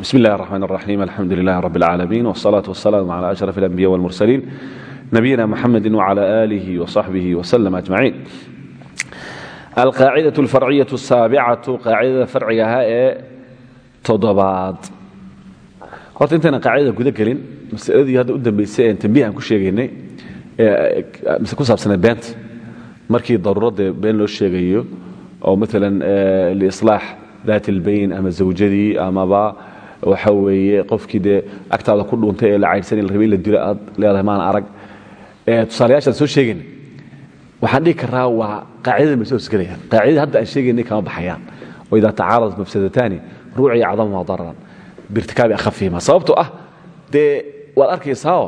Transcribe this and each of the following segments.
بسم الله الرحمن الرحيم الحمد لله رب العالمين والصلاة والسلام على أشرف الأنبياء والمرسلين نبينا محمد وعلى آله وصحبه وسلم أجمعين القاعدة الفرعية السابعة قاعدة فرعيها ee toddobaad horta intayna qaacidada guda gelin masaladii hadda u dambaysay een tambiih aan ku sheegaynay mise ku saabsanay beenta markii daruuradda been loo sheegayo oo maalan liislaax daat ilbayn ama zawjadii amaba waxa weeye qofkii dee agtaada ku dhuuntay ee la caydhsan la rabay la dilo aad leedahay maan arag. Tusaalayaashaan soo sheegayna waxaan dhihi karaa waa qaacidada ma soo hosgelayaan qaacidada hadda aan sheegaynay kama baxayaan. Oo idaa tacaaradat mafsadataani ruuciya cadamuha dararan biirtikaabi akhafihima sababtoo ah dee waad arkaysaao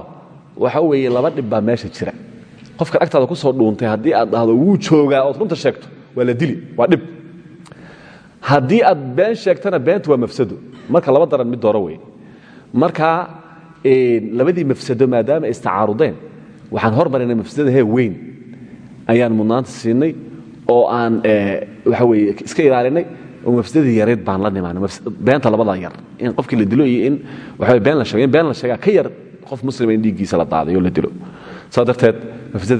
waxa weeye laba dhib baa meesha jira. Qofkan agtaada ku soo dhuuntay haddii aad dhahdo wuu joogaa ood runta sheegto waa la dili waa dhib haddii aad been sheegtana beentu waa mafsado marka laba daran mid dooro wey marka labadii mafsado maadaama istacaarudeen waxaan hormarinay mafsadada hee weyn. Ayaan mudnaanta oo aan waxa weye iska ilaalinay oo mafsadadii yareed baan la nimaanay. Beenta labadaa yar in qofkii la dilo iyo in waxa been la sheego in been la sheegaa ka yar qof muslima in dhiiggiisa la daadayo la dilo. Saa darteed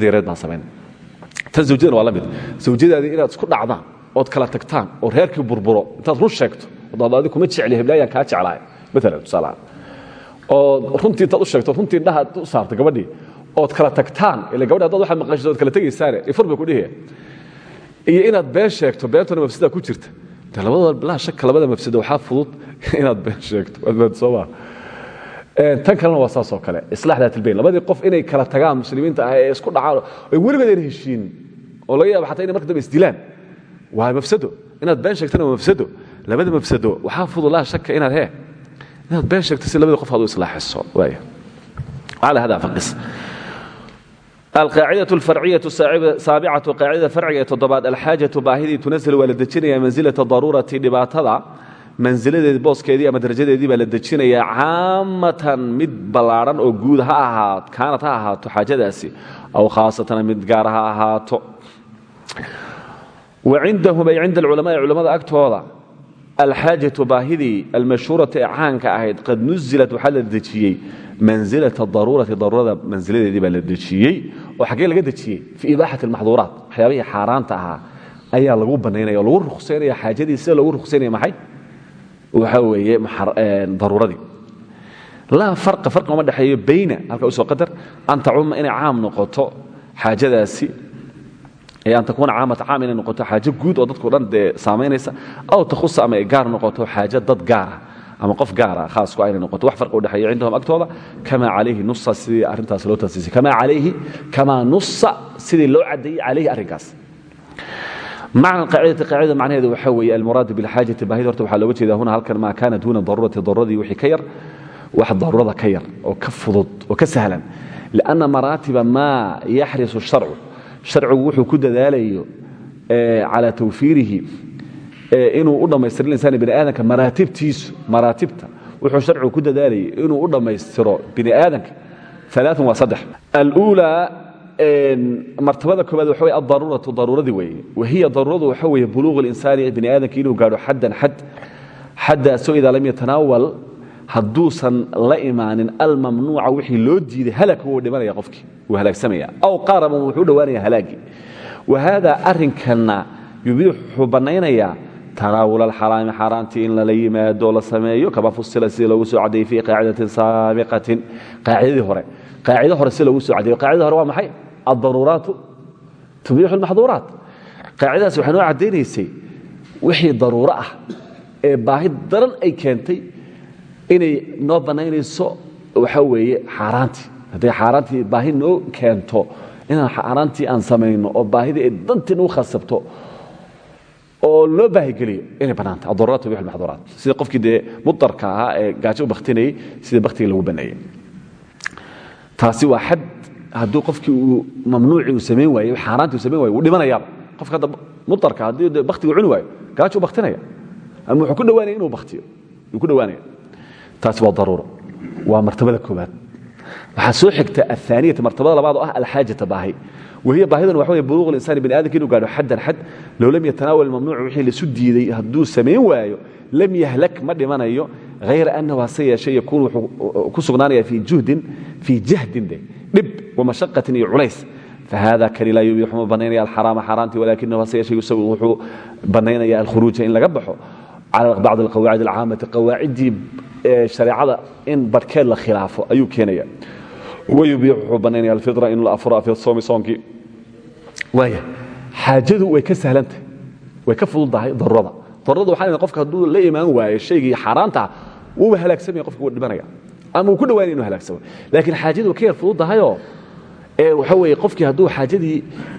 yareed baan samaynay tan zawjadana waa la mid. Zawjadaadii inaad isku dhacdaan ood kala tagtaan oo reerkii burburo. Intaad run sheegto odaadi kuma jecli heblaayaan kaa jeclaay maalan tusaalahaan ood runtii intaad u sheegto runtii indhaha u saarta gabadhii ood kala tagtaan ila gabadhi haddaad waxaad maqashiso ood kala tegaysaane ifur bay ku dhihaya iyo inaad been sheegto beentuna mafsada ku jirta. De labadooda shaka labada mafsado waxaa fudud inaad been sheegto. Waad soo maa tan kalena waa saas oo kale. Islaax daat ilbayn labadii qof inay kala tagaan muslimiinta ah isku dhacaan ay weligood ayna oo laga yaaba xataa inay marka dambe isdilaan waa mafsado inaad been sheegtana waa mafsado labada mafsado waxaa fudulaha shaka inaad he inaad been sheegto si labada qof aad u islaaxiso. Calaa hada faqis. Alqaacidatu alfarciyaةu saabicatu qaacidada farciga ee toddobaad alxaajatu baahidii tunazil waa la dejinayaa mansilata daruurati dhibaatada. Mansiladeed booskeedii ama darajadeedii baa la dejinayaa caamatan mid ballaadhan oo guud ha ahaat kaanad ha ahaato xaajadaasi aw khaasatan mid gaar ha ahaato wacindahum ay cinda alculamaai culammada agtooda. Alxaajatu baahidii almashhuurati ee caanka ahayd qad nuzilat waxaa la dejiyey. Mansilata daruurati daruurada mansiladeedii baa la dejiyey. Oo xaggee laga dejiyey. Fii ibaaxati almaxduuraat waxyaabihii xaaraanta ahaa ayaa lagu banaynaya oo lagu ruqsaynaya xaajadii sida loogu ruqsaynaya maxay? Waxaa weeye daruuradii. Laa fara farqi uma dhexeeyo bayna halka u soo qadar. An tacuma an takuuna caamata caam inay noqoto xaajo guud oo dadkao dhan dee saamaynaysa aw takhusa ama ay gaar noqoto xaajo dad gaara ama qof gaara khaasku aynay noqoto. Wax farqi u dhexeeya cindahum agtooda kamaa calayhi nusa sidii arrintaas loo taasiisay. Kamaa calayhi kamaa nusa sidii loo caddeeyey calayhi arrinkaas. Macna qaacidati qaacidada macnaheedu waxaa weeye almuraadu bilxaajati baahida horta waxaa looga jeeda huna halkan maa kaana duuna daruurati daruuradii wixii ka yar wax daruurada ka yar oo ka fudud oo ka sahlan. Lianna maraatiba maa yaxrisu sharcu sharcigu wuxuu ku dadaalayo calaa tawfiirihi inuu u dhammaystiro insaan bini aadamka maraatibtiisu maraatibta. Wuxuu sharcigu ku dadaalayay inuu u dhammaystiro bini aadamka aaaa waa saddex. Aluulaa martabada koobaad waxa wey adaruuratu daruuradii weeye. Wahiya daruuradu waxa weeye buluuq اlinsaani bini aadamka inuu gaadho xaddan xad xaddaasoo idaa lam yatanaawal hadduusan la imaanin almamnuuca wixii loo diiday halaka wuu dhimanaya qofkii. Wuu halaagsamaya aw qaaraban wuxuu u dhowaanaya halaagii wa haada arrinkanna yubiixu bannaynayaa tanaawul alxaraami in lala yimaado la sameeyo kama fusila sida loogu soo cadeeyey fii qaacidatin saabiqatin. Qaacidadii hore. Qaacido hore si loogu soo cadeeyo qaacidada hore waa maxay? Addaruuraatu tubiixu almaxduuraat qaacidadaas waxay noo caddaynaysay wixii daruuro ah ee baahi daran ay keentay inay noo bannaynayso waxa weeye xaaraantii. Hadday xaaraantii baahi noo keento inaan xaaraantii aan samayno oo baahidii ay dantii nagu khasabto oo loo baahigeliyo inay bannaanta adururat tubix almaxduuraat sida qofkii dee mudarka ahaa ee gaajo u bakhtinayey sida bakhtiga lagu banneeyey taasi waa xad hadduu qofkii uu mamnuucii uu samayn waaye xaaraantii uu samayn waaye wuu qofka mudarka haddii bakhtiga cuni waayo gaajo u bakhtinaya. Ama wuxuu ku dhowaanaya inuu bakhtiyo. Wuu ku dhowaanaya taas waa daruuro waa martabada kooaad waxaa soo xigta aaniyata martabada labaad oo ah alxaajata baahi. Wahiya baahidan waxa wey buluuq linsani bani aadamka inuu gaadho xaddan xad. Low lam yatanaawal mamnuuc wixii lasu diiday hadduu samayn waayo lam yahlak ma dhimanayo hayra annahu hase yeeshe yakuun wuxuu uh, ku sugnaanaya fii juhdin fii jahdin de. Dhib wamashaqatin iyo culays. Fahada kani laa yubiixu ma banaynaya alxaraama xaaraantii walakinahu hase yeeshe yusawi wuxuu bannaynaya alkhuruuja in laga baxo cala bacd alqawaacid alcaamati qawaaciddii shareecada in barhkeed la khilaafo ayuu keenaya wayubiixu wuxuu banaynaya alfitra in la afuro fi soomi soonkii waaya xaajadu way ka sahlantahay way ka fududdahay darurada darurada waxaa qofka hadduu la imaan waayo shaygii xaaraantaha wuuba halaagsamaya qofka wuu dhimanaya ama uu ku dhawaanaya inu halaagsamo laakiin xaajadu way ka yar fududdahayoo ee waxa weeye qofkii hadduu xaajadii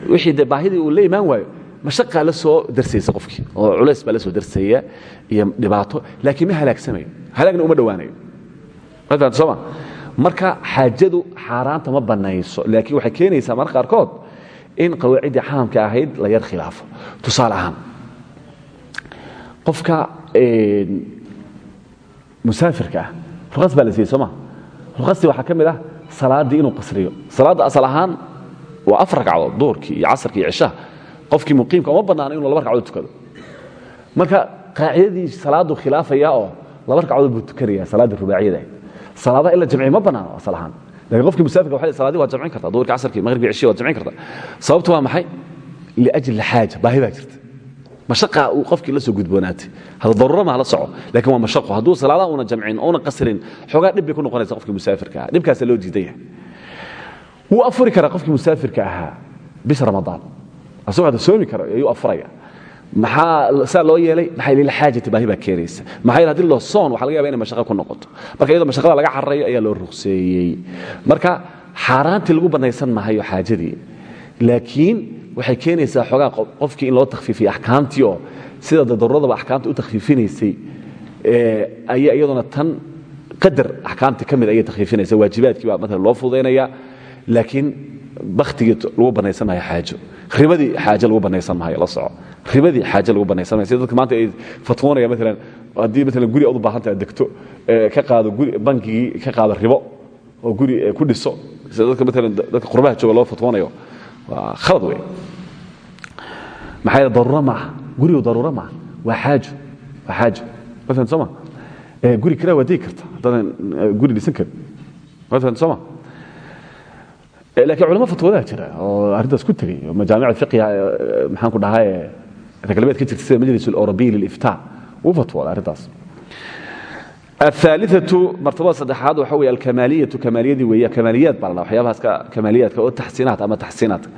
wixii de baahidii uu la imaan waayo mashaqaa la soo darsaysa qofkii oo culays baa la soo darsaya iyo dhibaato laakiin ma halaagsamayo halaagna uma dhowaanayo. Ma sooma marka xaajadu xaaraanta ma banayso laakiin waxay keenaysaa marka qaarkood in qawaaciddii caamka ahayd la yar khilaafo. Tusaale ahaan qofka musaafirka ah ruqas baa la siiyey sooma ruqastii waxaa ka mid ah salaaddii inuu qasriyo. Salaadda asal ahaan waa afar ragcadood duhurkii iyo casarkii iyo cishaha qofkii muqiimka uma bannaana inuu laba ragcadood tukado. Marka qaacidadii salaaddu khilaafaya oo laba ragcadood buu tukanaya salaaddii rubaaciyada salaadaha in la ma bannaano asal ahaan laakiin qofkii musaafirka waxa salaadii waad jamcin kartaa duhurkii casarkii maqribkii cishihi waad jamcin kartaa sababtu waa maxay? Liajli xaaja baahi baa jirta. Mashaqa uu qofkii la soo gudboonaatay. Hada daruuro ma la soco laakiin waa mashaqo. Hadduu salaadaha una jamcin una qasrin xoogaa dhib ku noqonaysa qofkii musaafirka dhibkaasa loo diidan yahay. Wuu afuri karaa qofkii musaafirka ahaa bisha ramadaan asagoo soomi kara ayuu afuraya maxaa saa loo yeelay? Maxaa lilxaajati baahi baa keenaysa. Maxaa yeele haddii loo soon waxa laga yaba inay mashaqo ku noqoto. Marka iyadoo mashaqada laga cararayo ayaa loo ruqseeyey. Marka xaaraantii lagu banaysan mahayo xaajadii. Laakiin waxay keenaysaa xoogaa qofkii in loo takhfiifiyo axkaamtii oo sida daruuradaba axkaamta u takhfiifinaysay ayaa iyaduna tan qadar axkaamtii ka mid ayay takhfiifinaysa waajibaadkii baa maalan loo fudaynaya laakiin baktigii lagu banaysan maayo xaajo ribadii xaajo lagu banaysan maayo la soco. Ribadii xaajo lagu banaysan maayo. Dadka maanta ay fatwoonaya maalan haddii maalan guri aad u baahan degto ka qaado guri bankigii ka qaado ribo oo guri ku dhiso. Dadka maalan dadka qurbaha jooga loo fatwoonayo waa khalad wey maxaa yeele daruuro daruuro maaha waa xaajo waa xaajo ma fahamta soo ma? Guri kiraa waa karta. Haddaadan guri dhisan karin. Ma fahamta soo ma Eh, lakiin culamo fatwada jira oo arintaas ku tegey majaamicda iiga eh, maxaan ku dhahay eh, raglabeed ka jirta sida majlis اlawrobiy liliftaa u fatwooda arrintaas. Aaliau martabada saddexaad waxa wey alkamaaliyatu kamaaliyadii weya kamaaliyaad baa la dha waxyaabahaska kamaaliyaadka oo taxsiinaadka ama taxsiinaadka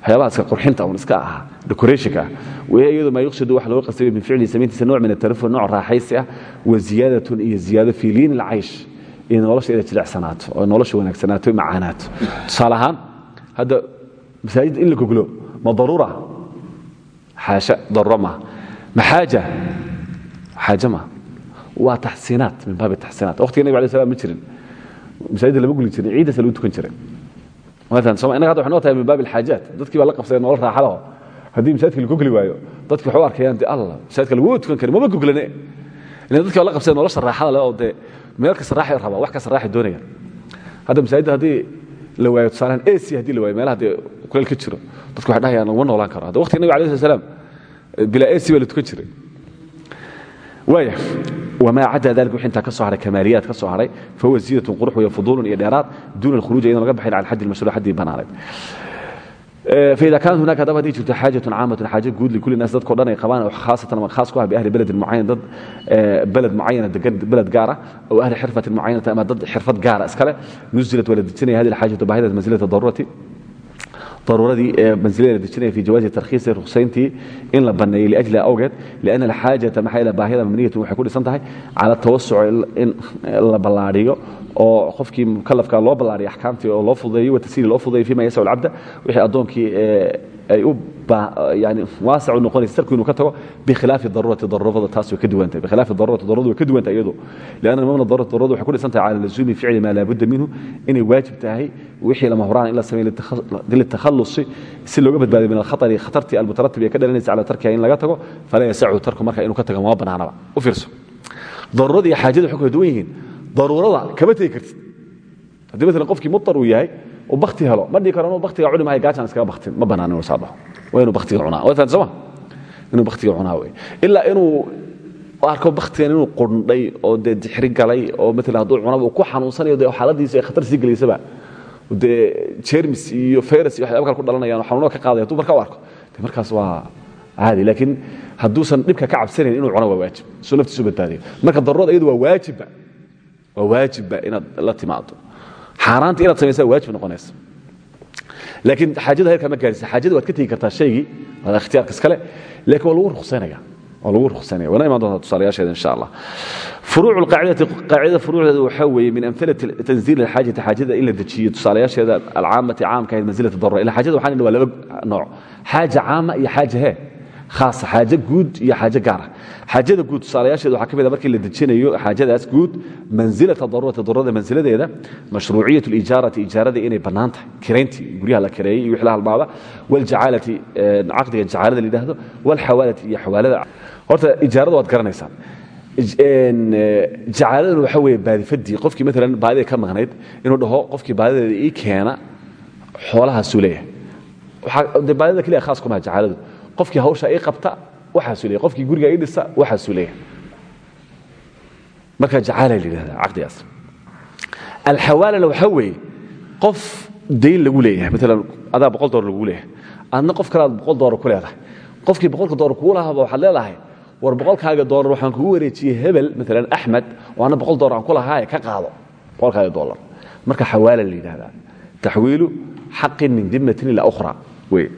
waxyaabahaska qurxinta un iska ah decorationka ah weye iyadu maa yuqsadu wax looga qasdayo min ficlihi samayntiisa nooc min atarafur nooc raaxaysi ah wa ziyaadatun iyo ziyaado fii liin ilcaysh iyo nolosheeda jilecsanaato oo nolosha wanaagsanaato macaanaato tusaale ahaan hadda masaajidda in la goglo ma daruura? Xaasha daruura maaha ma xaaja? Xaaja maaha waa taxsiinaat min baabi taxsiinaat waqtiga nabig alay slam ma jirin. Masaajidda lama guli jirin ciiddaas lagu tukan jiray. Maalan soma innaga hadda waxay noo tahay min baabi alxaajaat. Dadkii baa la qabsadeen nolol raaxadaho haddii masaajidka la gogli waayo dadki waxu arkayaan de allah masaajidka laguma tukan karin mama goglane? Ilan dadki baa la qabsadeen nolosha raaxada le oo dee meel kasaraaxay rabaa wax kasaraaxay doonayaan hadda masaajidda haddii la waayo tusaalehan ac haddii la waayo meelaha dee kuleel ka jiro dadku waxay dhahayaan laguma noolaan karo hadda waqtiga nabiga alai sla slam bilaa ac baa la tukan jiray. Waaya wmaa cada dali w intaa ka so haay amaaliyaad ka soo haray fahuwa ziidatun qurux iyo fuduulun iyo dheeraad duuna alkhuruuj iyadon laga baxayn cala xaddi mashru xaddii banaanayd aida kaanat hunaka adab hadday jirto xaajatun caamatun xaaja guud likuli naas dadko dhan ay qabaan khaasatan khaas ku ah biahli beledin mucayan dad beled mucayana beled gaara aw ahli xirfatin mucayanata ama dad xirfad gaara iskale nuzilat waa la dejinaya hadi alxaajatu baahidata mansilata daruurati daruuradii ee mansilada la dejinaya fi jawaazi tarkhiisi ruqsayntii in la banneeyey liajliha awgeed lianna alxaajata maxaa yaele baahida mamniyatun waxay ku dhisan tahay cala tawasuc in la ballaadhiyo oo qofkii mukallafka loo balaariyo axkaamtii oo loo fudeeyo wa tasiiri loo fudeeyo fima yasaw alcabda wixii addoonkii ay u yani waasac u noqonaysa sarku inuu ka tago bikhilaafi daruurati daruurada taas way ka duwan tahay bikhilaafi daruurati daruuradu way ka duwan tahay iyadu. Lianna mamna daruurati daruuradu waxay ku dhisan tahay cala lazuumi ficli maa laabudda minhu inay waajib tahay wixii lama horaan in la sameeyo litakhallusi si looga badbaadiyo min alkhatari khatartii almutaratib ee ka dhalanaysa cala tarkiha in laga tago falaa yasachu tarku marka inuu ka tago mama banaanaba. U fiirso. Daruurada iyo xaajada waxay kala duwan yihiin daruurada kama tegi kartid. Haddii maalan qofkii mutar uu yahay uu bakti helo ma dhihi karo inuu baktiga cuni maayo gaajaan iskaga baktin ma bannaan inuu saa dhaho waa inuu baktiga cunaa. Waa fahan soma inuu baktiga cunaa wey ilaa inuu arko baktigan inuu qundhay oo dee dixri galay oo maala hadduu cunaba uu ku xanuunsanayo de xaaladiisa ay khatar sii gelaysaba dee jermis iyo virus iyo waxyaaba ku dhalanayaan oo ka qaadaya hadduu marka u arko markaas waa caadi. Laakiin hadduusan dhibka ka cabsanayn inuu cuno waa waajib. Suu naftiisu marka daruurada iyadu waa waajibba waa waajibba inaad la timaado xaaraanta inaad samaysaa waajib noqonaysa. Laakiin xaajada heerkaa ma gaarisa xaajada waad ka tegi kartaa shaygii waad ikhtiyaarka iskale laakiin waa lagu ruqsaynaya waa lagu ruqsaynaya wana imaan doontaa tusaalayaasheeda insha allah furuucu lqaacidati qaacidada furuucdeeda waxaa weeye min amhilati tanziil alxaajati xaajada in la dejiyo. Tusaalayaasheeda alcaamati caamka ahayd mansilata darura ila xaajada waxaan idhi waa laba nooc. Xaaja caama iyo xaaja hee haasa xaajo guud iyo xaajo gaara xaajada guud tusaalayaasheeda waxaa ka mid a markii la dejinayo xaajadaas guud mansilata darurati darurada mansiladeeda mashruuciyat lijaarati ijaarada inay bannaan tahay kirayntii guryaha la kireeyey iyo wixii la halmaada waljacaalati caqdiga jacaalada la yidhaahdo walxawaalati iyo xawaalada. Horta ijaarada waad garanaysaan. Jacaaladuna waxa weeye baadifadii qofkii maalan baadida ka maqnayd inuu dhaho qofkii baadideeda ii keena xoolahaasuu leeyahay. Baadida keliya khaas kumaha jacaaladu qofkii hawsha ii qabta waxaasuu leeyahay qofkii guriga ii dhisa waxaasuu leeyahay marka jacaala la yidhahda caqdigaas. Alxawaalana waxaa weeye qof dayn lagu leeyahay. Maalan adaa boqol dolar lagu leeyahay. Adna qof kale aad boqol dolar ku leedahay. Qofkii boqolka dolar kugu lahaaba waxaad leedahay war boqolkaaga dolar waxaan kugu wareejiyey hebel. Maalan axmed oo anna boqol dolar aan ku lahaaye ka qaado boqolkaaga dolar. Marka xawaala la yidhahdaa taxwiilu min dimatin ila ukhra. Wey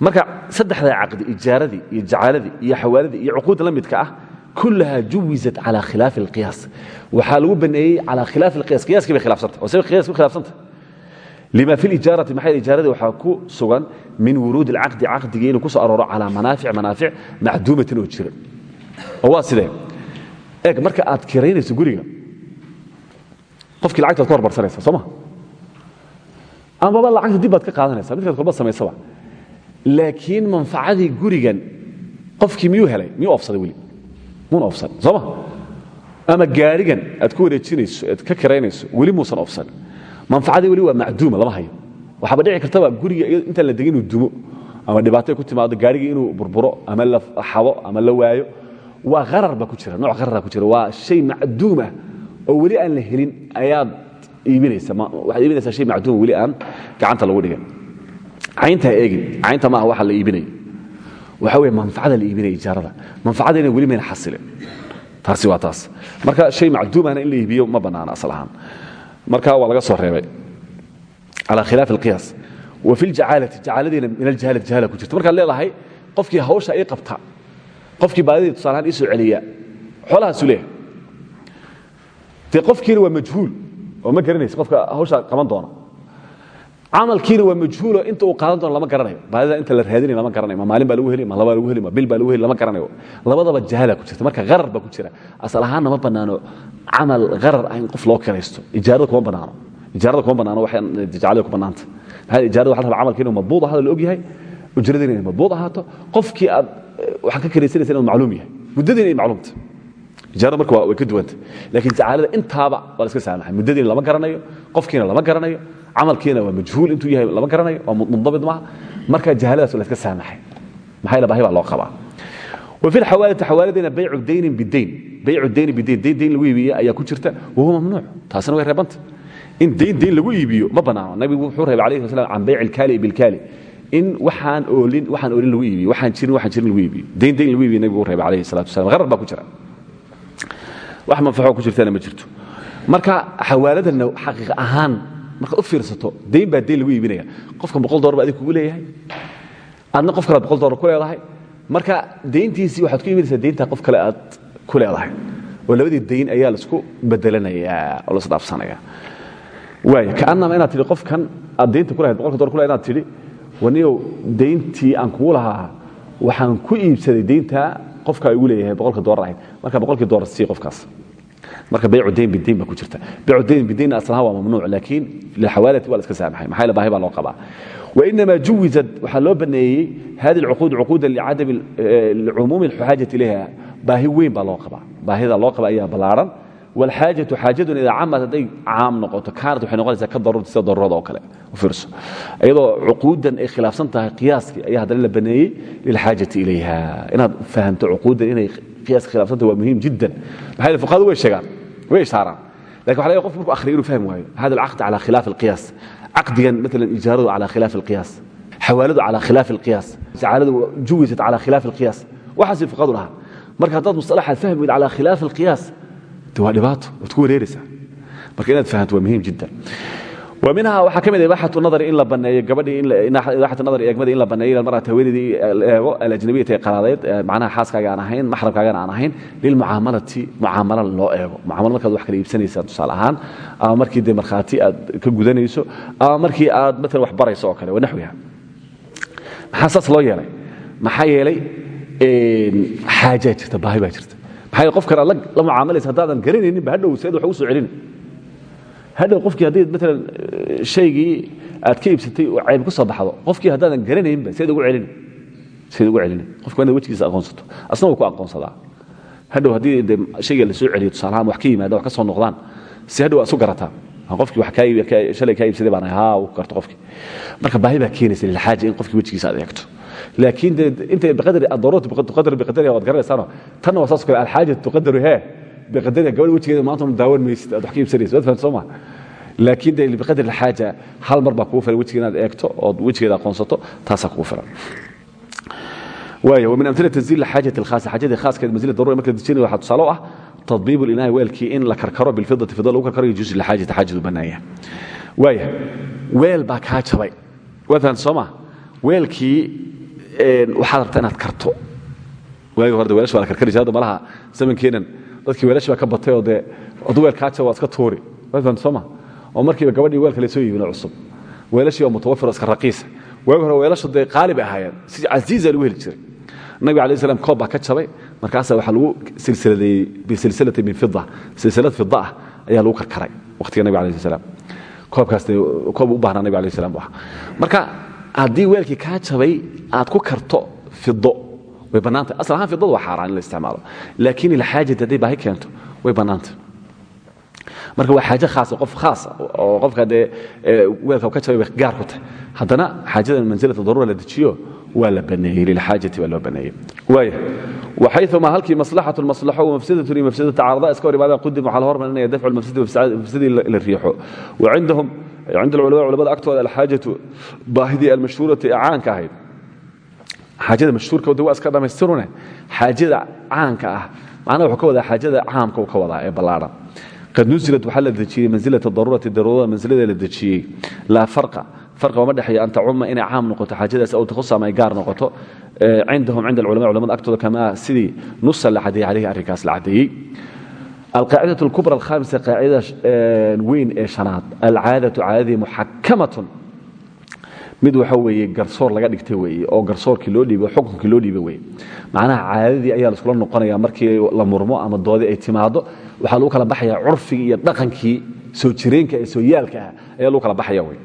marka saddexdaa caqdi ijaaradii iyo jacaaladii iyo xawaaladii iyo cuquudda la midka ah kullahaa juwizat calaa khilaafi alqiyaas. Waxaa lagu baneeyey calaa khilaafi alqiyas qiyaskii bay khilaafsantah. Oo sabab qiyas ku khilaafsantah. Lima fi lijaarati maxay ijaaradii waxaa ku sugan min wuruudi alcaqdi caqdigii inuu ku soo arooro calaa manaafic manaafic macduumatin oo jira. Oo waa sidee? Eeg marka aad kiraynayso guriga qofkii lacagtaad ka hormarsanaysa soo ma? Amaba lacagta dib baad ka qaadanaysa midkaad kolba samaysaba laakiin manfacadii gurigan qofkii miyuu helay? Miyuu oofsaday weli? Muuna oofsan sooma ama gaarigan aad ku wareejinayso aad ka kiraynayso weli muusan oofsan manfacadii weli waa macduuma lama hayo. Waxaaba dhici kartaba guriga intaan la degin inuu dumo ama dhibaatay ku timaado gaarigii inuu burburo ama la xado ama la waayo. Waa harar ba ku jira nooc harara ku jira. Waa shay macduumah oo weli aan la helin ayaad iibinaysa waxaad iibinaysaa shay macduuma weli aan gacanta lagu dhigin caynta eegin caynta maaha waxa la iibinayo waxa weye manfacada la iibinaya ijaarada. Manfacadayna weli mayna xasilin taasi waa taas. Marka shay macduumahna in la iibiyo ma bannaana asal ahaan. Marka waa laga soo reebay. Calaa khilaaf alqiyaas. Wa fi ljacaalati jacaaladiina min aljahaalati jahala ku jirta. Markaad leedahay qofkii hawsha ii qabta qofkii baadidii tusaalahaan ii soo celiya xoolahaasu leeyahay. Dee qofkiina waa majhuul oo ma garanaysa qofka hawsha qaban doona camalkiina waa majhuulo inta uu qaadan doono lama garanayo baadida inta la raadinayo lama garanayo ma maalin baa lagu heli ma laba lagu heli ma bil baa lagu heli lama garanayo labadaba jahala ku jirta marka harar baa ku jira asal ahaanna ma bannaano camal harar ah in qof loo kiraysto ijaarada kuma bannaano ijaarada kuma bannaano waxay jacalada ku bannaanta maxaa ijaarada waxa la rabaa camalka inuu madbuud ahaado la og yahay inay madbuud ahaato qofkii aad waxaad ka kiraysanaysa inuu macluum yahay muddadiina ay macluumta ijaarada marka way ka duwanta laakiin jacaalada intaaba waa la iska saamaxay muddadiina lama garanayo qofkiina lama garanayo camalkiina waa majhuul intuu yahay lama garanayo waa mundabi maha marka jahaladaas laska saamaxay. Maxayna baahi baa loo qabaa. Wafil xawaalati xawaaladayna baycu daynin bidayn baycu dayni bidayn dayn dayn lagu iibiye ayaa ku jirta wahuwa mamnuuc. Taasina way reebanta. In dayn dayn lagu iibiyo ma bannaano nabigu wuxuu reebay alayhi waslam can bayci ilkaali bilkaali in waxaan oolin waxaan oolin lagu iibiyo waxaan jirin waxaan jirin lagu iibiyo. Dayn dayn lagu iibiyo nabigu uu reebay alayhi salatu wasalam gharar baa ku jira. Wax manfaxo ku jirtana ma jirto. Marka xawaaladana xaqiiq ahaan markaad u fiirsato deyn baa deyn lagu iibinaya. Qofka boqol dolar baa adig kugu leeyahay. Aadna qof kale aad boqol ku leedahay. Marka deyntiisii waxaad ku iibinaysaa deynta qof kale aad ku leedahay. Oo labadii deyn ayaa la isku bedelanayaa oo las dhaafsanaya waaya kaanama inaad tidhi qofkan aad deynta ku lahayd boqolka dolar ku lahayd inaad tidhi waniyow deyntii aan kugu lahaa waxaan ku iibsaday deynta qofka igu leeyahay boqolka dolar ahayd. Marka boqolkii dolar sii qofkaas marka baycu dayn bidayn ba ku jirta. Baycu dayn bidayn aslaha waa mamnuuc laakiin lilxawaalati waa la iska saamaxay maxaa baahi baa loo qabaa? Wainama juwizad waxaa loo baneeyey hadi lcuquud cuquuda licadami eh, licumuumi xaajati ilayha. Baahi weyn baa loo qabaa. Baahida loo qaba ayaa ballaaran. Wlxaajatu xaajaduna idaa camad hadday caam noqoto kaanat waxay noqonaysaa ka daruurta sida daruurada oo kale. U fiirso. Iyadoo cuquudan ay khilaafsan tahay qiyaaskii ayaa haddana la baneeyey lilxaajati ilayha. Inaad fahamto cuquudan inay qiyaaska khilaafsanta waa muhiim jiddan maxaa fuqahadu way sheegaan way ishaaraan laakiin waxa laga qofku markuu akhriyo inuu fahmi waayo hada alcaqd cala khilaaf alqiyaas caqdigan maalan ijaaradu cala khilaaf alqiyaas xawaaladu cala khilaaf alqiyaas jacaaladu juwisat cala khilaaf alqiyaas waxaasay fuqahadu lahaa marka haddaad musalaxaad fahmi weyd cala khilaaf alqiyaas de waa dhibaato waad ku wareeraysaa marka inaad fahanto waa muhiim jiddan minhaa waxaa ka mid ah ibaaxatu nadari in la baneeyo gabadhii ibaaxatu nadari eegmadii in la baneeyo marata haweenaydii eego alajnabiyata ee qalaadayd macnaha xaaskaaga aan ahayn maxramkaagana aan ahayn lilmucaamalati mucaamala loo eego. Mucaamalo wax kala iibsanaysaan tusaale ahaan ama markii dee markhaati aad ka gudanayso ama markii aad maalan wax barayso kale wa naxwiha maxaa loo yeelay? Maxaa yeelay xaajaa jirta baahi baa jirta. Maxaa yeele la mucaamalaysa haddaadan garanayninba hadhow seed wax ugu soo celina hadhow qofkii haddii maalan shaygii aad ka iibsatay oo cayb ku soo baxdo qofkii haddaadan garanaynba seed ugu celini seed ugu celini qofki waa inaad aqoonsato. Asna wuu ku aqoonsadaa. Hadhow haddii de la soo celiyo tusaalahaan wax ka yimaada wax ka soo noqdaan si hadhow aad garataa qofkii wax shalay kaa iibsaday baan haa uu garto qofkii. Marka baahi baa keenaysa lilxaaja in qofkii wejigiisa aad eegto. Laakiin de inta biqadri tuqadar biqadariha waad garanaysaano tanna waa saas kale alxaaja tuqadaru hee biadar gabadha wejigeeda maanta daawan maysid aad wa ka iibsanaysa waad fahamta soo ma laakiin de biqadar alxaaja hal mar baa kugu filan wejigeeda inaad eegto ood wejigeeda aqoonsato taasaa kugu filan min amila tanziil xaajat haas xaajadii haaskeed manzila daruri marka dejinaya waxaa tusaalo ah tadbiib ilaahi weelkii in la karkaro bilfidati fida lagu karkarayo juus lxaajati xaajadu bannaaya waaya weel baa kaa jabay waad fahamta soo ma weelkii waxaad rabtaa inaad karto waagi hore de weelasha waa la karkaraysa hadda malaha zamankeenan dadkii weelash baa ka batay oo dee hadduu weel kaa jabo waa iska tuuri. Waad fahamta soo ma? Oo markiiba gabadhii weelka la soo iibino cusub. Weelashii oo iska raqiisa waagi hore weelashu dee qaali ahaayeen. Si casiiza lagu heli jiray. Nabiga alayh slam koob ka jabay. Markaasaa waxaa lagu silsiladeeyey bisilsilati min fida silsilad fida ah ayaa lagu karkaray waqtiga nabiga alayh salaam. Koobkaas koob u baahnaa nabiga alayh salam bu marka haddii weelkii kaa jabay aad ku karto fido way bannaantay asal ahaan fidadu waa xaaraan in la isticmaalo. Laakiin ilxaajati hadday baahi keento way bannaantay marka waa xaaje khaasa qof khaasa oo qofka dee weelka ka jabay bay gaar ku tahay. Haddana xaajadan mansilata daruura la dejiyo waa la baneeyey. Lilxaajati waa loo baneeyey. Waaya waxayuma halkii maslaxatu maslaxo mafsadatu iyo mafsadatu tacaarada iska hor imaadaan qudim waxaa la hormarinaya dafcu lmafsadi mafsadii la riixo. Wacindahum cinda alculama culamada agtooda alxaajatu baahidii almashhuurati ee caanka ahayd xaajada mashhuurka waa iska dhammaystirune xaajada caanka ah macnaha wuxuu ka wadaa xaajada caamka uu ka wadaa ee ballaadhan qad nuzilat waxaa la dejiyey mansilata daruurati daruurada mansilada la dejiyey. Laa farqa farqa uma dhexeeya an tacuma inay caam noqoto xaajadaas aw takhus ama ay gaar noqoto cindahum cinda alculama culamada agtooda kamaa sidii nusa la cadeeyey calayhi arrinkaas la cadeeyey. Alqaacidatu alkubra alkhamisa qaacida weyn ee shanaad alcaadatu caadadii muxakamatun mid waxa weeye garsoor laga dhigtay weeye oo garsoorkii loo dhiibay xukunkii loo dhiibay weye macnaha caadadii ayaa laiskula noqonaya markii la murmo ama doodi ay timaado. Waxaa lagu kala baxaya curfigii iyo dhaqankii soo jireenka ee soo yaalka ah ayaa lagu kala baxaya wey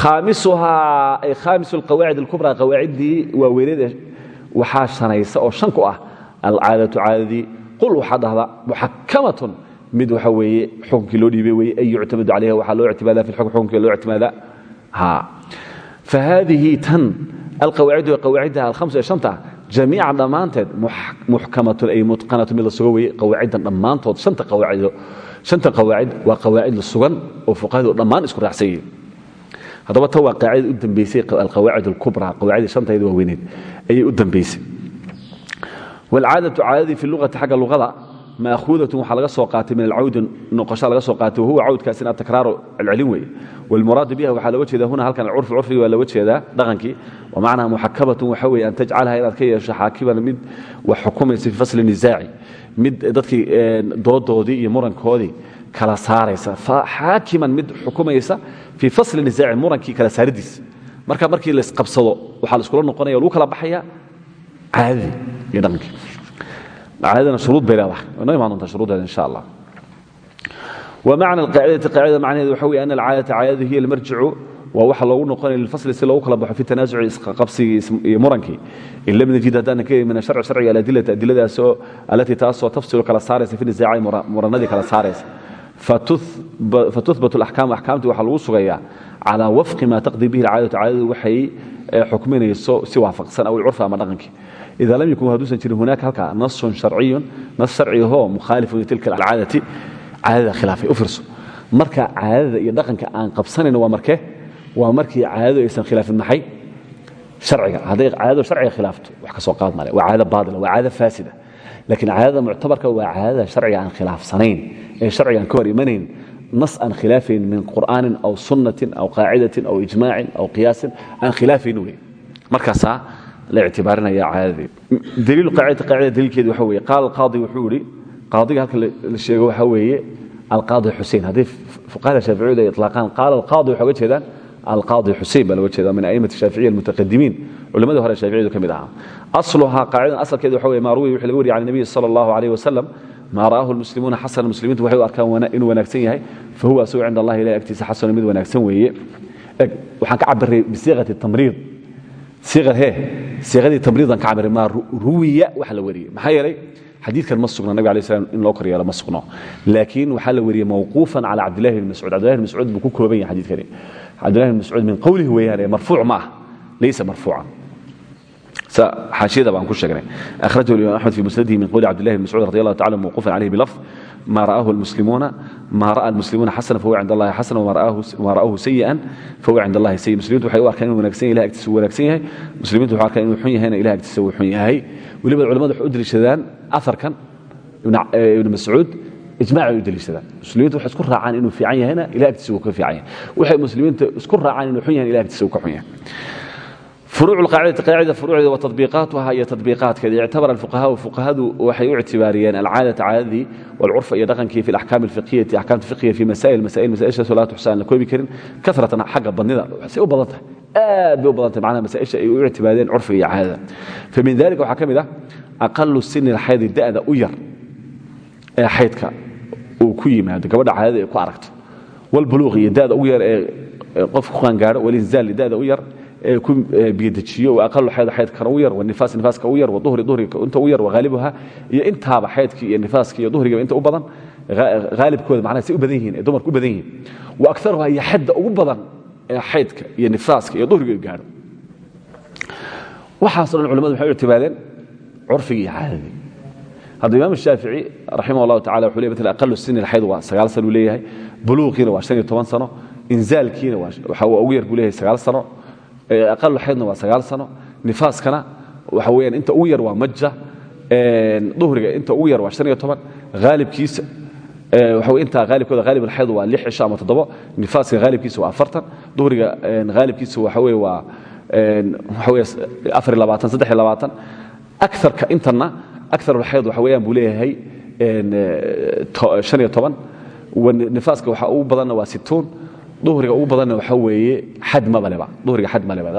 khaamisuhaa ay khaamisu alqawaacid alkubra qawaaciddii waaweyneed waxaa shanaysa oo shan ku ah alcaadatu caadadii qul waxaa dhahda muxakamatun mid waxa weeye xukunkii loo dhiibay weye ay yuctamadu calayha waxaa loo ictimaada fi lxukm xukunkii loo ictimaada ha فhadihi tan alqawaacidu qawaaciddaha alhamsa ee shanta jamiican dhammaanteed muxkamatun ay mutqanatun mid la sugo weye qawaaciddan dhammaantood shanta qawaacid waa qawaacid la sugan oo fuqahadu dhammaan isku raacsan yihiin haddaba tan waa qaacidada u dambeysay alqawaacid alkubra qawaacidda shantayda waaweyneed ayay u dambeysay waalcaadatu caadadii fi lugati xagga luqada maahuudatun waxaa laga soo qaatay min alcawdi noqosha laga soo qaatay wahuwa cawdkaasina atakraaru celcelin weeye wاlmuraadu biha waxaa looga jeeda huna halkan curfi curfigi waa looga jeedaa dhaqankii wamacnaa muxakamatun waxa weeye an tajcalha inaad ka yeesho xaakiman mid wax xukumaysa fii fasli nisaaci mid dadkii doodoodii iyo murankoodii kala saaraysa xaakiman mid xukumaysa fii fasli nisaaci murankii kala saaridiisa marka markii laisqabsado waxaa la iskula noqonaya lagu kala baxaya caadadii iyo dhaqankii macnaheedana shuruud bay leedahay waynoo imaan doontaa shuruuddeeda insha allah wamacna alqaacidati qaacidada macnaheedu waxa weye ana alcaadata caadadu hiya almarjicu waa waxa loogu noqonaya lilfasli si loogu kala baxo fi tanaazuci isqabsigii iyo murankii in lam najid haddaanan ka hemina sharci sharciga aladilata adiladaasoo allatii taasoo tafsilu kala saaraysa fi nisaacay muranadii kala saaraysa fatuhbatu alaxkaamu axkaamtii waxaa lagu sugayaa calaa wafqi maa taqdii bihi alcaadatu caadadu waxay xukminayso si waafaqsan aw ilcurfi ama dhaqankii ida lam yakun hadduusan jirin hunaaka halkaa nasun sharciyun nas sharcigahoo mukhaalifun litilka alcaadati caadada khilaafay u fiirso marka caadada iyo dhaqanka aan qabsanayno waa markee waa markii caadadu aysan khilaafin maxay harciga hadday caadadu sharciga khilaafto wax ka soo qaad male waa caado baatila waa caado faasida laakiin caadada muctabarka waa caadada sharciga aan khilaafsanayn ee sharciga aan ka hor imanayn nas aan khilaafayn min qur'aanin aw sunnatin aw qaacidatin aw ijmaacin aw qiyaasin aan khilaafayn wey markaasaa la ictibaarinaya qaacidati qaacida daliilkeedi waxa weeye qaala alqaadi wuxuu yidhi qaadiga halka la sheego waxaa weeye alqaadi xusein. Haddii fuqahada shaaficiyadu ay itlaaqaan qaala alqaadi waxay uga jeedaan alqaadi xusein baa looga jeeda min aimati shaaficiya almutaqadimiin. Culimadii hore shaaficiyadu ka mid ahaa. Asluhaa qaacidan asalkeedu waxa weye maaruwi wixii laga wariyay can nabiyi sala allahu alayh wasalam maa ra'aahu lmuslimuuna xasana muslimiintu waxay u arkaan inuu wanaagsan yahay fa huwa asagu cinda allahi ilahi agtiisa xasano mid wanaagsan weeye. Eg waxaan ka cabiray bisiiqati tamriid hee siiqadii tamriidan cabiray maa ruwiya waxa la wariyey. Maxaa yeelay xadiidkan ma sugna nabig alay slam in loo kor ma sugno. Laakiin waxaa la wariyey mawquufan cala cabdillahi bn mascuud. Cabdillahi bn mascuud buu ku kooban yahay xadiidkani. Cabdillahi bn mascuud min qowlihi weeyaane marfuuc ma ah laysa marfuucan xaashiyada baan ku sheegnay. Akhrajahu imam axmed fi musnadihi min qowli cabdillahi bn mascuud radi allahu tacala mawquufan calayhi bilafd ma ra'ahu almuslimuuna ma ra'a almuslimuuna xasana fahuwa cinda allahi xasana wama ra'ahu sayi'an fahuwa cinda allahi sayi muslimiintu waxay u arkaan inuu wanaagsan yahay ilahi agtiisa uu wanaagsan yahay. Muslimiintu waxay arkaan inuu xun yahayna ilahi agtiisa uu xun yahay. Weliba culamadu waxay u deliishadaan aharkan ibn mascuud ijmaacay u deliishadaan muslimiintu waxay isku raacaan inuu fiican yahayna ilahi agtiisa uu ka fiican yahay. Waxay muslimiinta isku raacaan inuu xun yahay ilahi agtiisa uu ka xun yahay uruucaacidauruucdeeda watadbiiqaatuha iyo tadbiiqaadkeeda. Ictabara fuqahaau fuqahadu waxay u ictibaariyeen alcaadata caadadii walcurfa iyo dhaqankii fi akaam iiiyati akaamta iiya fi masail masail masaishaaso laa tuxsaan la koobi karin karatan xagga badnida say u badantahay aad bay u badantahay macnaha masaa'isha ay u ictibaariyeen curfiga iyo caadada. Fa min dalika waxaa ka mid ah aqalu sini lxaydi da'da u yar ee xaydka uu ku yimaado gabadha caadada ay ku aragto. Walbuluuq iyo da'da ugu yar ee qof ku qaangaaro walinzaal da'da u yar biyadejiyo aqalu xayd xaydkana u yar wanifaas nifaaska u yar waduhri duhriga inta u yar waghaalibuha iyo intaaba xaydkii iyo nifaaska iyo duhriga inta u badan haalibkooda macnaha say u badan yihiin ee dumarku u badan yihiin. Wa aktaruha iyo xadda ugu badan ee xaydka iyo nifaaska iyo duhriga gaadho. Waxaasoo dhan culamadu waxay u ictibaadeen curfigii iyo caadadii hadda imaam shaafici raximah allahu tacala wuxuu leeyahy matala aqalu sini alxayd waa sagaal sano uu leeyahay buluuqiina waa shan iyo toban sano inzaalkiina waxa ugu yar buu leeyahay sagaal sano aqal xaydna waa sagaal sano. Nifaaskana waxa weyaan inta ugu yar waa maja duhriga inta ugu yar waa han iyo toban. Haalibkiisa intaa haalibkooda haalib alxayd waa lix cisho ama nifaaska haalibkiisa waa afartan. Duhriga haalibkiisa waxa weye waa afar labaatan saddex labaatan. Akarka intana akar alxayd waxa weyaan buu leeyahay han iyo toban. Nifaaska waxa ugu badanna waa situun duhriga ugu badanna waxa weeye xad mabaleba duhriga xad maleba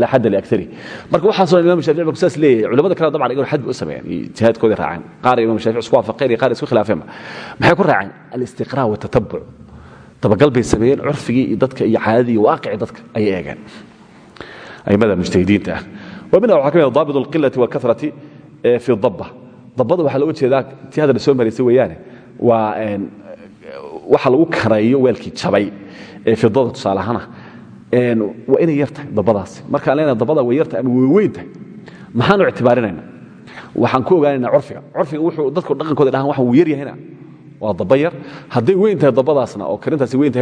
laa xadda liakari marka waxaasoo imam shafici ba saas leeyahay culamada kale dabcan iyagoon xad ba u sameeyaan iyo jihaadkoodii raaceen. Qaar imam shafici isku waafaqeen iyo qaar isku khilaafeenba maxay ku raaceen? Alistiqraa watatabuc dabagal bay sameeyeen curfigii iyo dadka iyo caadadii iyo waaqicii dadka ayay eegeen. Aimada mujtahidiinta ah. Wa minha waxaa ka mid daabit alqilati walkathrati fi dabba dabbada waxaa looga jeedaa tii hadda soo maraysay weeyaane. Waa waxa lagu kareeyo weelkii jabay ee fidada tusaalahana waa inay yar tahay dabadaasi markaan leenahay dabada way yartahay ama way weyn tahay maxaanu ictibaarinayna waxaan ku ogaanaynaa curfiga. Curfiga wuxuu dadku dhaqankooda dhahaan waxa uu yar yahayna. Waa daba yar. Hadday weyn dabadaasna oo karintaasi weyn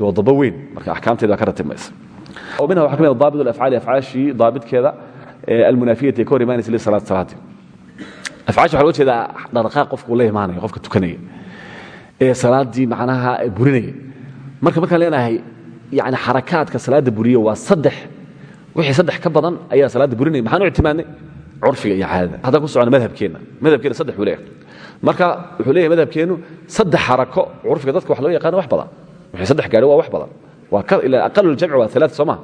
waa daba weyn. Marka axkaamteeda ka ratibmaysa minha waxa ka mid daabit alafcaali afcaashii daabitkeeda almunaafiyati ka hor imaanaysa lisalaat salaati afcaashi waxa loo jeedaa dhaqdhaqaaq qofka uu la imaanaya qofka tukanaya ee salaadii macnaha burinaya. Marka markaan leenahay yani xarakaadka salaada buriya waa saddex wixii saddex ka badan ayaa salaada burinaya. Maxaan u ictimaadnay curfiga iyo caadada. Haddaan ku socona madhabkeenna madhabkeenna saddex buu leeyahay. Marka wuxuu leeyahay madhabkeennu saddex xarako curfiga dadka wax loo yaqaano wax badan. Wixii saddex gaadhi waa wax badan. Waa ila aqalu ljamci waa alaat soo maha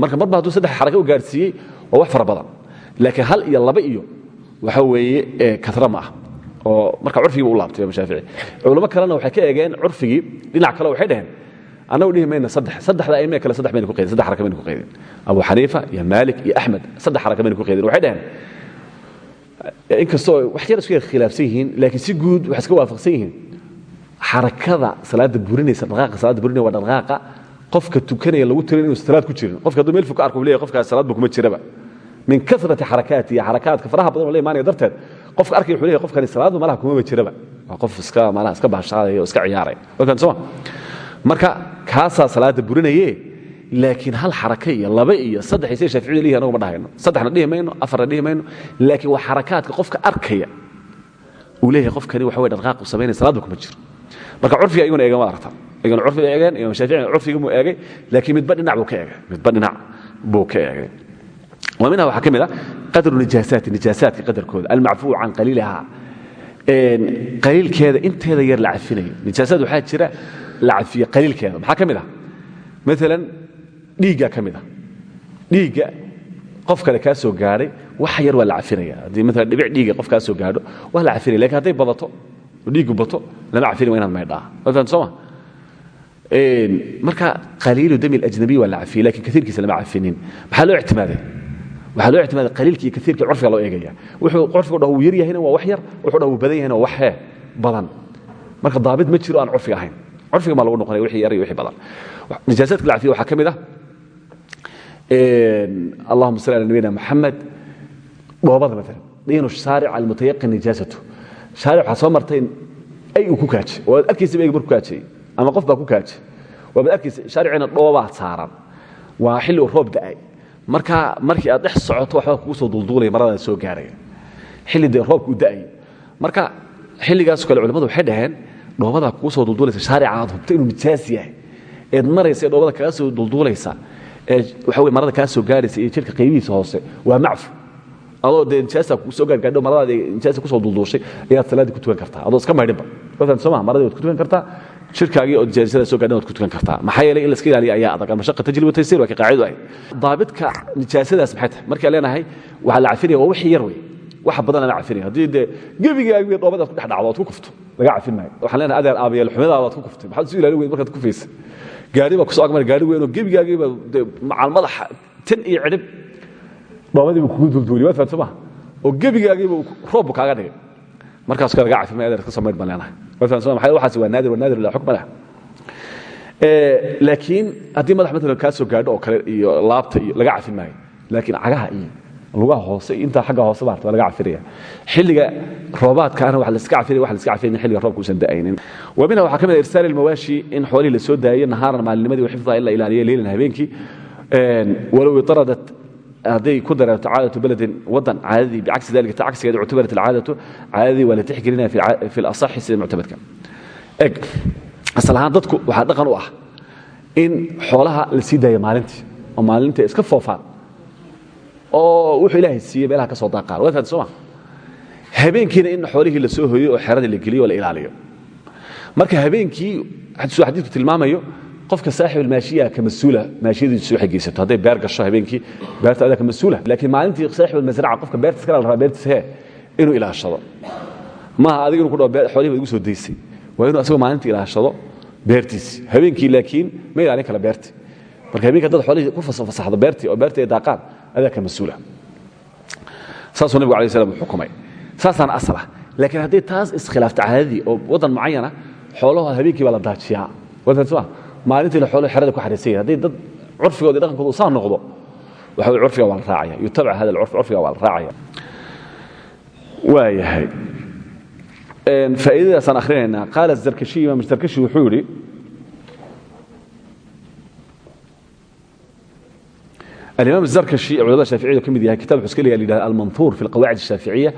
marka marba hadduu saddex xarako u gaadhsiiyey waa wax fara badan. Laakiin hal iyo laba iyo waxa weeye katra ma ah oo marka curfigiiba u laabtay imam shaafici. Culamo kalena waxay ka eegeen curfigii dhinac kale waxay dhaheen. Annagu dhihi mayna saddex saddexda aime kale saddex mayna ku qaydin saddex xaraka ku qaydin abu xaniifa iyo maalik iyo axmed saddex xaraka ku qaydin waxay dhaheen. Inkastoo wax yar isku khilaafsan yihiin laakiin si guud waxay iska waafaqsan yihiin xarakada salaada burinaysa dhaqaaqa salaada burinaya waa dhaqaaqa. Qofka tukanaya lagu tirin inuu salaad ku jirin qofka hadduu meel fog ka arko leeyahay qofkaas salaadba kuma jiraba. Min kasrati xarakaati iyo xarakaadka faraha badan oo la darteed qofka arkaya wuxuu leeyahay qofkani salaadba malaha kumaba jiraba. Waa qof iska malaha iska bahashaadaya oo iska ciyaaraya wakan soma marka kaasaa salaada burinaye laakiin hal xaraka iyo laba iyo saddex isay shaaficiyadu leeyihiin anagu ma dhahayno. Saddexna dhihi afarna dhihi laakiin waa xarakaadka qofka arkaya. Uu leeyahay qofkani waxa way dhaqaaq u samaynaya salaadba kuma jiro. Marka curfiga iyaguna eegan waa aragtaa. Iyaguna curfiga eegeen imaam shaafici curfiga muu eegay laakiin midba dhinac buu ka eegay. Midba dhinac buu ka eegay minha ah waxaa ka mid a qadru nijaasaati nijaasaadka qadarkooda almacfuu can qaliiliha qaliilkeeda inteeda yar la cafinayo nijaasaad waxaa jira la cafiyo qaliilkeeda. Maxaa ka mid ah? Maalan dhiigga ka mid ah. Dhiigga qof kale kaa soo gaadhay wax yar waa la cafinaya. Haddii maalan dhibic dhiigga qof kaa soo gaadho waa la cafinaya. Lakin hadday badato oo dhiiggu bato lama cafini wa inaad maydhaa. Waa fahamta soo ma? Marka qaliilu dami alajnabiy waa la cafiye laakiin kaiirkiisa lama cafinin. Maxaa loo ictimaaday? Waxaa loo ictimaaday qaliilki iyo kaiirkii curfiga loo eegaya. Wuxuu curfigu dhah wuu yar yahayna waa wax yar wuxuu dhah wuu badan yahayna waa wax hee badan. Marka daabit ma jiro aan curfiga ahayn. Curfiga maa lagu noqonaya wixii yar iyo wixii badan. Nijaasaadka la cafiya waxaa ka mid ah allahuma salli ala nabiyina maxamed dhoobada maalan diinu shaaric almutayaqin nijaasatu. Shaaric waxaa soo martay ay uu ku kaajay oo aad arkaysaba eg marku kaajay ama qof baa ku kaajay waabaad arkaysa shaaricina dhoobaad saaran. Waa xilli uu roob da'ay marka markii aad dhex socoto waxbaa kugu soo dulduulaya maradaad soo gaaraya. Xilli dee roobku u marka xilligaas kale culimmadu waxay dhaheen dhoobadaa kugu soo dulduulaysa shaarica aad hubto inuu nijaas yahay. Eed maraysa dhoobada kaga soo dulduulaysa ee waxa wey marada kaa soo gaaraysa iyo jirka qaybihiisa hoose waa macfu adoo dee nijaasa kugu soo gaargaadho maradaad nijaasa ku soo dulduushay ayaad salaaddii ku tukan kartaa. Adoo iska maydhinba. Wafaan soo maha maradii ku tukan kartaa shirkaagii oo nijaasada soo gaadhan waad ku tukan kartaa. Maxaa yeelay in la iska ilaaliya ayaa adag almashaqa tajlibu taysir waa ka qaacidu ahayd daabidka nijaasadaas maxay tahay? Markaan leenahay waxaa la cafinaya waa wixii yar wey waxa badan lama cafinaya haddii dee gebigaagi dhoobadaad ku dhex dhacdo ku kufto laga cafin maayo waxaan adeer aabayeel xumadaada waad ku kuftay maxaad isu ilaali weyd markaad kufaysa gaari baa ku soo agmar gaari weyn oo gebigaagiiba dee macal madaxa tan iyo cidhib dhoobadiiba kugu dulduuli waad fahamta oo gebigaagiiba roobbu kaaga dhigay markaas ka laga cafi maayo adeer iska samayd baan leenahay waxaas waa naadir waa naadir la xukma leh. Laakiin haddii madax matalan kaa soo gaadho oo kale iyo laabta iyo laga cafin maayo laakiin cagaha iyo lugaha hoose intaa agga hoose baarta waa laga cafiraya. Xilliga roobaadkaana waa laska cafiraya wax laska cafiraya xilliga roobka uusan da'aynin. Wa minha waxaa ka mid ah irsaal ilmawaashi in xoolihii la soo daayo nahaaran maalinimadii wa xifdaha in la ilaaliyo leylan habeenkii. Walow itaradat hadday ku dareerto caadatu beledin wadan caadadii bicagsi dalika ta cagsigeeda uctabarat alcaadatu caadadii waa la tixgelinaya fi lasaxi sida muctabadka eg asal ahaan dadku waxaa dhaqan u ah in xoolaha la sii daayo maalintii oo maalintii iska foofaan oo wuxuu ilaahay siiyey meelaha ka soo daaqaan waa fahamta soo ma habeenkiina in xoolihii la soo hoyo oo xeradii la geliyo oo la ilaaliyo marka habeenkii suu xadiidku tilmaamayo qofka saaxib almaashiya ka mas'uula maashiyadiisu geysato hadday beer gasho habeenkii beerta adaa ka mas'uula. Laakiin maalintii saaxib almasraca qofka beerta iskala la rabaa beertiisa inuu ilaashado. Maaha adiga inuu ku dhaho xoolihi baad igu soo daysay. Waa inuu asagoo maalintii ilaashado beertiisi habeenkii laakiin ma ilaalin kala beerti. Marka habeenkii haddaad xoolihii ku fasaxdo beertii oo beertii ay daaqaan adaa ka mas'uula. Saasuu nabigu alay slam xukumay. Saasaana asal ah laakiin hadday taas iskhilaafta caadadii oo waddan mucayana xoolahooda habeenkii baa la daajiyaa. Wadasma maalintiina xooluhu xerada ku xariisan yahin hadday dad curfigoodii dhaqankooda saa noqdo waxa wey curfiga waa la raacaya yutabac hada alcurf curfiga waa la raacaya waa yahay faa'iidadaasaan akhrinaynaa qaala zarkashiy imaam zarkashi wuxuu yidhi الإمام الزركشي علماء الشافعية كم يها كتاب حسكلي اللي المنثور في القواعد الشافعية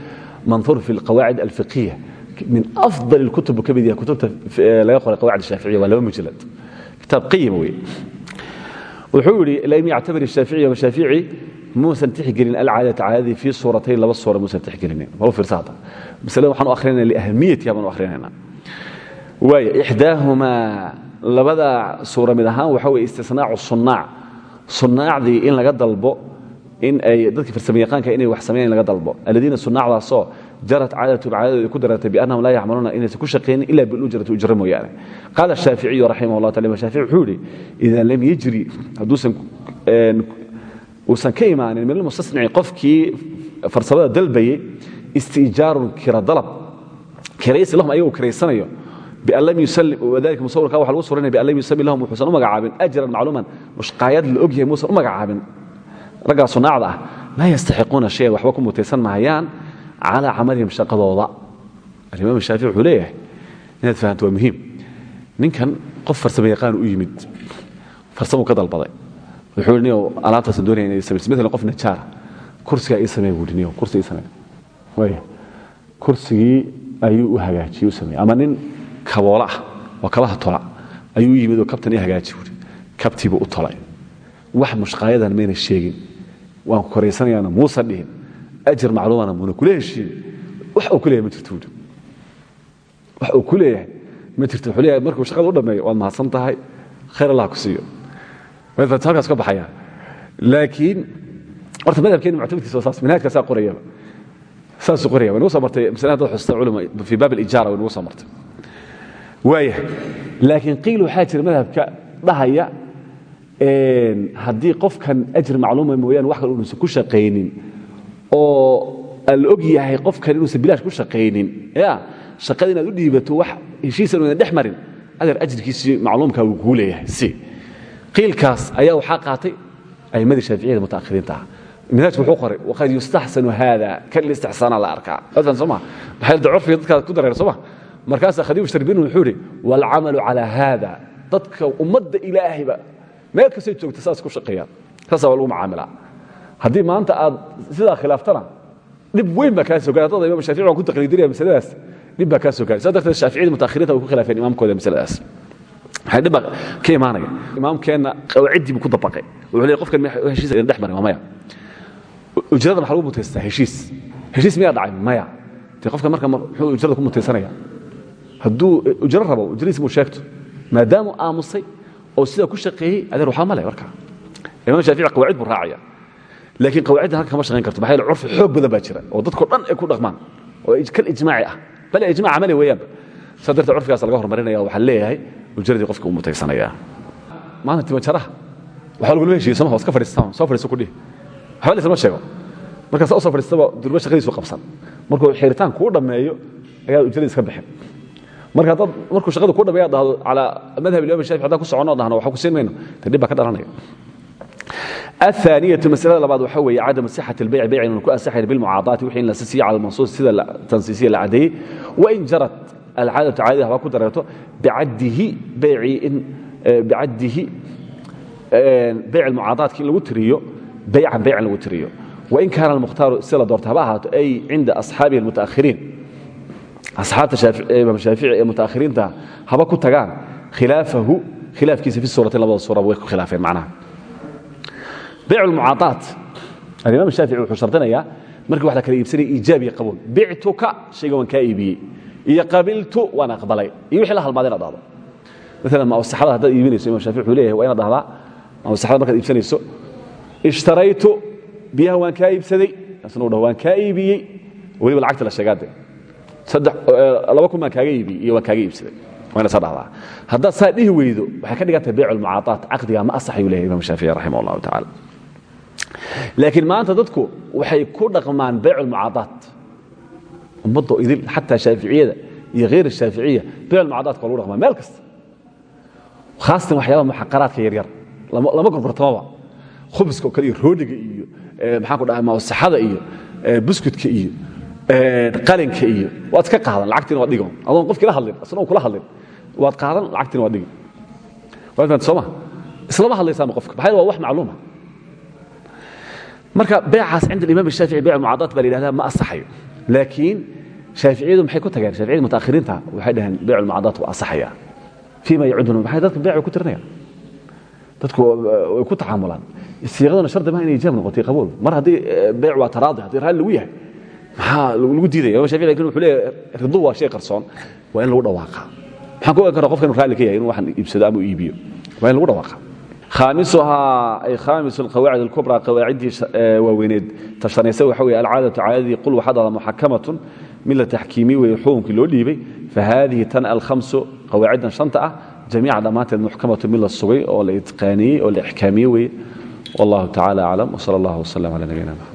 منثور في القواعد الفقهية من أفضل الكتب وكم يها كتب لا يقرأ القواعد الشافعية ولا مجلد wuxuu yidhi lam yactabir shaafici yom shaafici muusan tixgelin alcaadata caadadii fii suuratayn laba suura muusan tixgelinin wau fiirsa hadda masalada waxaanu akhrinayna liahmiyatiha baanu akhrinayna waayo ixdaahumaa labada suura mid ahaan waxa weye istisnaacu sunnaac sunnaacdii in laga dalbo in ay dadka farsamayaqaanka inay wax sameeyaan in laga dalbo alladiina sunnaacdaasoo jarat caadatum caadadooda ku daratay biannahum laa yacmaluuna inaysan ku shaqaynin ila bilujrati ujra mooyaane. Qaala shaaficiyu raximah allah taala shaafici wuxuu yidhi idaa lam yajri hadduusan uusan ka imaanin min almustasnici qofkii farsamada dalbayey istiijaarun kira dalab. Kiraysi lahum ayagoo kiraysanayo bian lam yusallim wadalika musawirka waxa lagu suranaya bian lam yusami lahum wuxuusan u magacaabin ajran macluuman mushqaayad la og yahay muusan u magacaabin. Raggaa sunaacda ah laa yastaxiquuna shayan waxba ku mutaysan mahayaan calaa camalihim shaqadooda alimaam shaafici wuxuu leeyahay inaad fahanto waa muhiim ninkan qof farsamo yaqaan u yimid farsamuu ka dalbaday wuxuu yidhi niyow alaabtaasan doonaya inay samayso maalan qof najaara kursigaa ii samee buu yidhi niyow kursi ii samee waaya kursigii ayuu u hagaajiyey u sameeyey ama nin kaboola ah oo kabaha tola ayuu u yimid oo kabtan ii hagaaji dhihin ajir macluumana muuna kula heshiin wax uu ku leeyahay ma jirto buuri wax uu ku leeyahay ma jirto wuxuu leeyahay markuu shaqada u dhammeeyo waad mahadsan tahay khayr allah ku siiyo waad halkaas ka baxaya laakiin horta madhabkeena muctamadkiisa waa saas manhajkaasaa qorayaba saasuu qoraya way nagu soo martay masalada dad xusta culama fii baab alijaara way nagu soo martay waaya laakiin qiil waxaa jira madhabka dhahaya haddii qofkan ajir macluuma mooyaane wax kale unuusan ku shaqaynin oo la og yahay qofkan inuusan bilaash ku shaqaynin. Ya shaqada inaad u dhiibato wax heshiisan unan dhex marin adeer ajirkiisii macluumkaa wuu kuu leeyahay. Si. Qiilkaas ayaa waxaa qaatay aimmadii shaaficiyada mutaakhiriinta. Ah minhaajku wuxuu qoray waqad yustaxsanu haada kan listixsaana la arkaa. Adan soo ma maxay da curfiga dadkaa ku dareer soo ma. Markaasaa khadiibu sharbinu wuxuu yidhi waalcamalu calaa haada dadka ummadda ilaahayba meel kastay joogta saas ku shaqeeyaan. Saasaa waa lagu macaamilaa haddii maanta aad sidaa khilaaftana dhib weyn baa kaa soo gaara dad imam shafici ku taqliidinaya masaladaas dhib baa kaa soo gaaray saa darteed shaaficiyada mutaakhiriinta ku khilaafeen imaamkooda masaladaas maxay dhib baa ka imaanaya. Imaamkeenna qawaaciddii buu ku dabaqay. Wuxuu leeyahay qofkan heshiis dhex marin waa maya. Lagu mutaystaa heshiis. Heshiis miyaa dhacay? Maya. Dee qofka marka muxuu ujrada ku mutaysanaya. Hadduu ujro rabo ujradiisi muu sheegto. Maadaamuu aamusay oo sidaa ku shaqeeyey adeer waxaa male marka imaam shaafici qawaacid buu raacaya laakiin qawaacidda halka kama shaqayn karto. Maxaa yeele curfi xoog badan baa jira oo dadkao dhan ay ku dhaqmaan oo kal ijmaaci ah. Bal ijmac camali weeyaanba saa darteed curfigaas laga hormarinaya waxaa leeyahay ujradii qofka uu mutaysanaya maanta timajaraha waxaa lagula heshiiyey somaha iska fadhiistaan soo fadhiiso ku dhihi. Waxba laysama sheego. Markaa saa u soo fadhiistaba durba shaqadiisu qabsan. Markuu xiritaan kuu dhammeeyo ayaad ujradii iska bixin marka dad markuu shaqada ku dhameeya dhahdo calaa madhab imam shafici haddaan ku soconno dhahno waxa ku siin mayno. Dee dhib baa ka dhalanaya الثانية مسألة لبعض وحوي عدم صحة البيع بيع إنه كو أصحى بالمعاضات وحين الأساسية على المنصوص سيدة التنصيصية العادية وإن جرت العادة عادية هو كدرته بعده بيع إن بعده بيع المعاضات كي الوتريو بيعا بيع الوتريو وإن كان المختار سيلة دورتها بها أي عند أصحابه المتأخرين أصحاب الشافعي الشافعي المتأخرين ده هبا كو تغان خلافه خلاف كيس في السورة لبض السورة ويكو خلافين معناها bayc mucaaaaت alimam shaafici wuxuu shardinayaa markii wax la kala iibsanaya iijaab iyo qaboon bictuka shayga waan kaa iibiyey iyo qabiltu waan aqbalay iyo wixii la halmaada inaad dhahdo maala mawsaxada haddaad iibinayso imam shafici wuxuu leeyahay waa inaad dhahdaa mawsaxada markaad iibsanayso ishtaraytu biyaha waan kaa iibsaday kaasna uu dhaho waan kaa iibiyey weliba lacagta la sheegaade laba kun baan kaaga iibiyey iyo waan kaaga iibsaday waa inasaa dhahdaa haddaad saa dhihi weydo waxay ka dhigan tahay bayc almucaaaaat caqdigaa ma asaxayuu leeyahay imam shaafici raximah allahu tacaala laakiin maanta dadku waxay ku dhaqmaan beycu lmucaadaat ummadda idil xataa shaaficiyada iyo hayr shaaficiya beycu lmucaadatka waa lagu dhaqmaa meel kasta. Khaasatan waxyaabaha muxaqaraadka yaryar lama gorgortamaba khubiska oo kale iyo iyo maxaan ku dhahay mawasaxada iyo buskudka iyo qalinka iyo waad iska qaadan lacagtiina waad dhigan adoon qofkii la hadlin asna kula hadlin. Waad qaadan lacagtiina waad dhigi waad fahamta soo ma? Islama hadlaysaama qofka? Maxaa waa wax macluuma marka beecaas cinda alimaam الshaafici beyc mucaadaat baa la yidhahdaa ma asaxayo. Laakiin shaaficiyadu maxay ku tageen? Shaaficiyada mutaakhiriinta waxay dhaheen beyc mucaadaat waa asaxaya. Fiima yacudun maxay dadka way ku tirinayaan dadku way ku tacaamulaan. Siiqaduna shardi maha inay ijaab noqotay qabuul mar haddii beyc waa taraadi haddii raalli lagu yahay maxaa lagu diidaya? Imam shafici laakiin wuxuu leeyahay ridu waa shay qarsoon waa in lagu dhawaaqa. Maxaan ku ogaan karaa qofka inuu raalli ka yahay inuu waxan iibsado ama iibiyo. Waa in lagu dhawaaqa aamisuhaa ay khaamis alqawaacid alkubraa qawaaciddii waaweyneed tashanaysa waxa weye alcaadatu caadadii qul waxaad ahda muxakamatun mid la taxkiimi weeye dhiibay. Fa haadihi tan alhamsu qawaaciddan shanta ah jamiica dhammaanteed muxkamatun mid la sugay la itqaaniyey oo la ixkaamiyey weeye. Wallahu tacala aclam wsal allah wslam cala nabiyina